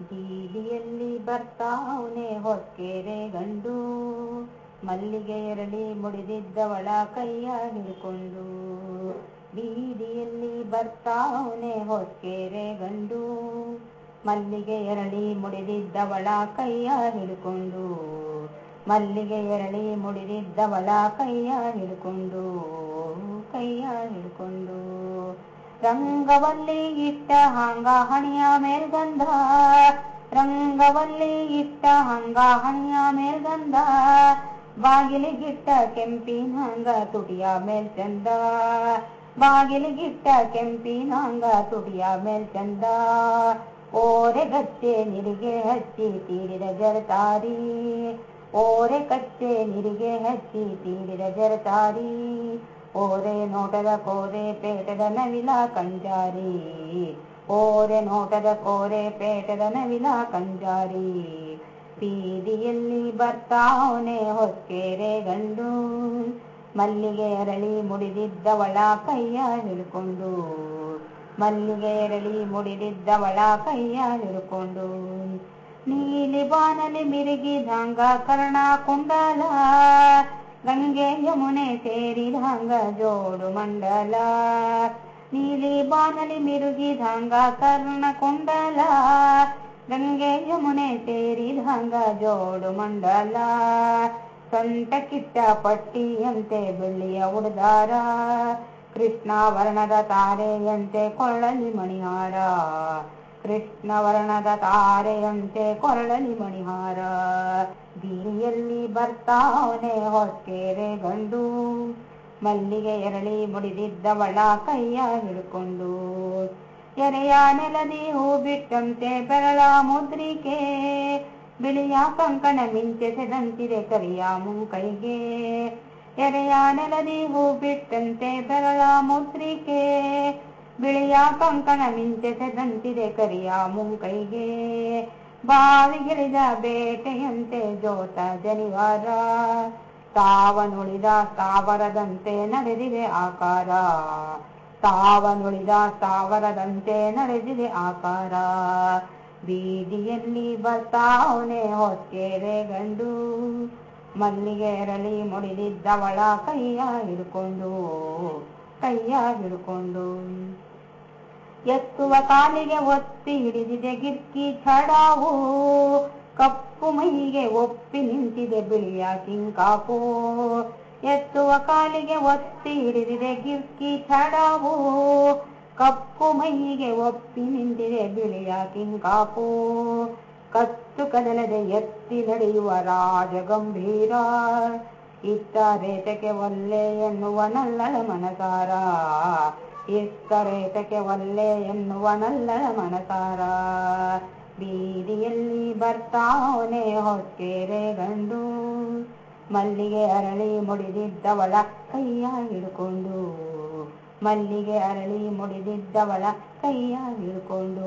ಬೀದಿಯಲ್ಲಿ ಬರ್ತಾವನೆ ಹೊಕ್ಕೇರೆ ಗಂಡು. ಮಲ್ಲಿಗೆ ಎರಳಿ ಮುಡಿದಿದ್ದವಳ ಕೈಯ ಹಿಡ್ಕೊಂಡು. ಬೀದಿಯಲ್ಲಿ ಬರ್ತಾವನೆ ಹೊಕ್ಕೇರೆ ಗಂಡು. ಮಲ್ಲಿಗೆ ಎರಳಿ ಮುಡಿದಿದ್ದವಳ ಕೈಯ ಹಿಡ್ಕೊಂಡು. ಮಲ್ಲಿಗೆ ಎರಳಿ ಮುಡಿದಿದ್ದವಳ ಕೈಯ ಹಿಡ್ಕೊಂಡು. ಕೈಯ ಹಿಡ್ಕೊಂಡು. ರಂಗವಲ್ಲಿ ಇಟ್ಟ ಹಂಗ ಹಣಿಯ ಮೇಲ್ಗಂಧ ರಂಗವಲ್ಲಿ ಇಟ್ಟ ಹಂಗ ಹಣಿಯ ಮೇಲ್ಗಂಧ ಬಾಗಿಲಿಗಿಟ್ಟ ಕೆಂಪಿನಂಗ ತುಟಿಯ ಮೇಲ್ ಚಂದ ಬಾಗಿಲಿಗಿಟ್ಟ ಕೆಂಪಿನಂಗ ತುಟಿಯ ಮೇಲ್ ಚಂದ ಓರೆ ಗಚ್ಚೆ ನಿರಿಗೆ ಹಚ್ಚಿ ತೀಡಿದ ಜರತಾರಿ ಓರೆ ಕಚ್ಚೆ ನಿರಿಗೆ ಹಚ್ಚಿ ತೀಡಿದ ಜರತಾರಿ ಓರೆ ನೋಟದ ಕೋರೆ ಪೇಟದ ನವಿಲ ಕಂಜಾರಿ. ಓರೆ ನೋಟದ ಕೋರೆ ಪೇಟದ ನವಿಲ ಕಂಜಾರಿ. ಬೀದಿಯಲ್ಲಿ ಬರ್ತಾವನೆ ಹೊಕ್ಕೇರೆ ಗಂಡು. ಮಲ್ಲಿಗೆ ಅರಳಿ ಮುಡಿದಿದ್ದವಳ ಕೈಯ ಹಿಡ್ಕೊಂಡು. ಮಲ್ಲಿಗೆ ಎರಳಿ ಮುಡಿದಿದ್ದವಳ ಕೈಯ ಹಿಡ್ಕೊಂಡು. ನೀಲಿ ಬಾನಲಿ ಮಿರುಗಿದಂಗ ಕರ್ಣ ಕುಂಡಲ. ಗಂಗೆ ಯಮುನೆ ಸೇರಿದಂಗ ಜೋಡು ಮಂಡಲ ನೀಲಿ ಬಾನಲಿ ಮಿರುಗಿದಂಗ ಕರ್ಣ ಕುಂಡಲ ಗಂಗೆ ಯಮುನೆ ಸೇರಿದಂಗ ಜೋಡು ಮಂಡಲ ಸಂತ ಕಿಟ್ಟ ಪಟ್ಟಿಯಂತೆ ಬೆಳ್ಳಿಯ ಉಡ್ದಾರ ಕೃಷ್ಣ ವರ್ಣದ ತಾರೆಯಂತೆ ಕೊರಳಲಿ ಮಣಿಹಾರ ಕೃಷ್ಣ ವರ್ಣದ ತಾರೆಯಂತೆ ಕೊರಳಲಿ ಮಣಿಹಾರ ಬೀದಿಯಲ್ಲಿ ಬರ್ತಾವನೆ ಹೊಕ್ಕೇರೆ ಗಂಡು. ಮಲ್ಲಿಗೆ ಎರಳಿ ಮುಡಿದಿದ್ದವಳ ಕೈಯ ಹಿಡ್ಕೊಂಡು, ಎರೆಯ ನೆಲದಿ ಹೂ ಬಿಟ್ಟಂತೆ ಬೆರಳ ಮುದ್ರಿಕೆ, ಬಿಳಿಯ ಕಂಕಣ ಮಿಂಚೆಸೆದಂತಿದೆ ಕರಿಯ ಮುಂಕೈಗೆ. ಎರೆಯ ನೆಲದಿ ಹೂ ಬಿಟ್ಟಂತೆ ಬೆರಳ ಮುದ್ರಿಕೆ, ಬಿಳಿಯ ಕಂಕಣ ಮಿಂಚೆಸೆದಂತಿದೆ ಕರಿಯ ಮುಂಕೈಗೆ. ಬಾವಿಗಿಳಿದ ಬೇಟೆಯಂತೆ ಜೋತ ಜನಿವಾರ ಸಾವನುಳಿದ ಸ್ಥಾವರದಂತೆ ನಡೆದಿದೆ ಆಕಾರ. ತಾವನುಳಿದ ಸ್ಥಾವರದಂತೆ ನಡೆದಿದೆ ಆಕಾರ. ಬೀದಿಯಲ್ಲಿ ಬರ್ತಾವನೆ ಹೊಸ್ಕೆರೆ ಗಂಡು. ಮಲ್ಲಿಗೆ ಎರಳಿ ಮುಡಿದಿದ್ದವಳ ಕೈಯ ಹಿಡ್ಕೊಂಡು ಕೈಯ ಹಿಡ್ಕೊಂಡು. ಎತ್ತುವ ಕಾಲಿಗೆ ಒತ್ತಿ ಹಿಡಿದಿದೆ ಗಿರ್ಕಿ ಚಡಾವು ಕಪ್ಪು ಮೈಗೆ ಒಪ್ಪಿ ನಿಂತಿದೆ ಬಿಳಿಯ ಕಿಂಕಾಪು. ಎತ್ತುವ ಕಾಲಿಗೆ ಒತ್ತಿ ಹಿಡಿದಿದೆ ಗಿರ್ಕಿ ಚಡವು ಕಪ್ಪು ಮೈಗೆ ಒಪ್ಪಿ ನಿಂತಿದೆ ಬಿಳಿಯ ಕಿಂಕಾಪು. ಕತ್ತು ಕದಲದೆ ಎತ್ತಿ ನಡೆಯುವ ರಾಜ ಗಂಭೀರ ಇತ್ತ ರೇತಕ್ಕೆ ಒಲ್ಲೆ ಎನ್ನುವ ನಲ್ಲಳ ಮನಸಾರ. ಇತ್ತ ರೇತಕ್ಕೆ ಒಲ್ಲೆ ಎನ್ನುವ ನಲ್ಲಳ ಮನಸಾರ. ಬರ್ತಾವನೆ ಹೊತ್ತೇರೆ ಗಂಡು. ಮಲ್ಲಿಗೆ ಅರಳಿ ಮುಡಿದಿದ್ದವಳ ಕೈಯ ಹಿಡ್ಕೊಂಡು ಮಲ್ಲಿಗೆ ಅರಳಿ ಮುಡಿದಿದ್ದವಳ ಕೈಯ ಹಿಡ್ಕೊಂಡು